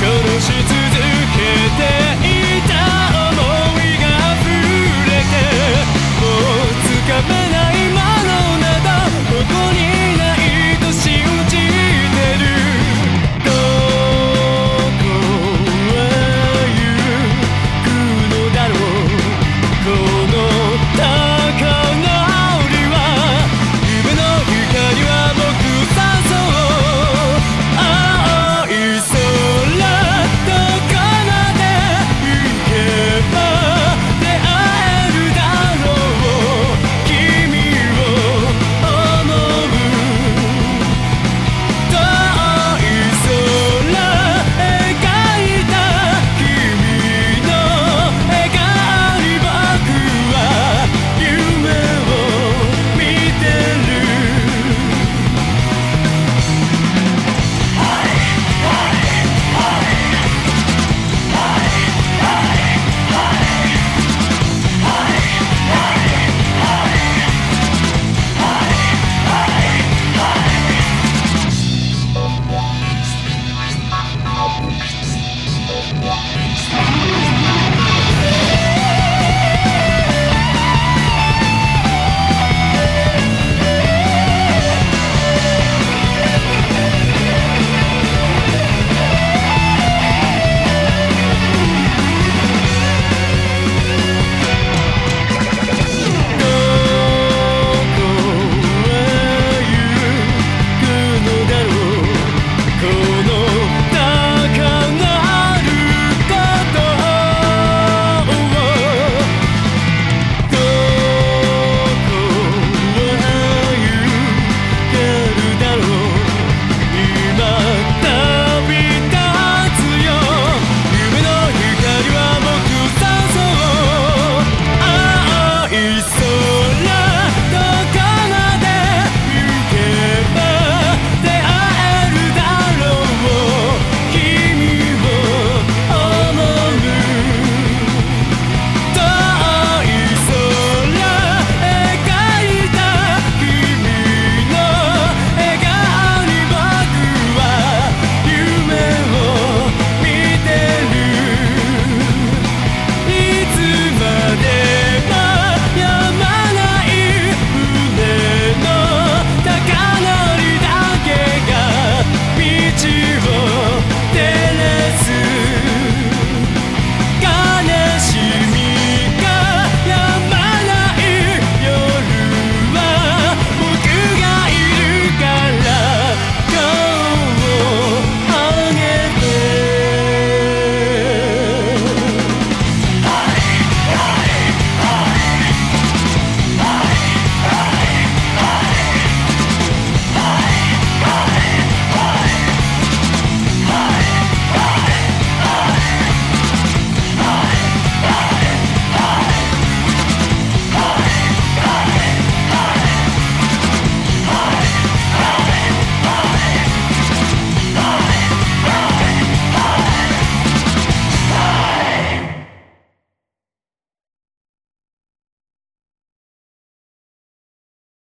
可能是